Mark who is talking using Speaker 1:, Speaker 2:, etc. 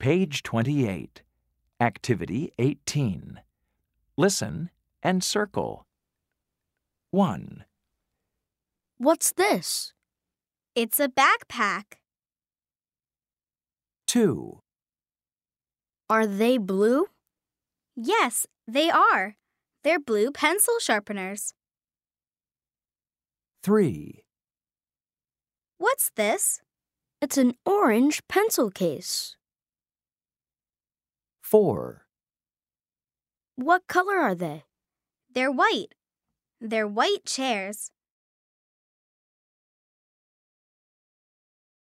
Speaker 1: Page 28. Activity 18. Listen and circle. 1,
Speaker 2: What's this?
Speaker 3: It's a backpack.
Speaker 1: 2,
Speaker 2: Are they blue?
Speaker 3: Yes, they are. They're blue pencil sharpeners.
Speaker 1: 3,
Speaker 3: What's this?
Speaker 2: It's an orange pencil case.
Speaker 1: 4,
Speaker 2: What color are they?
Speaker 3: They're white. They're white chairs.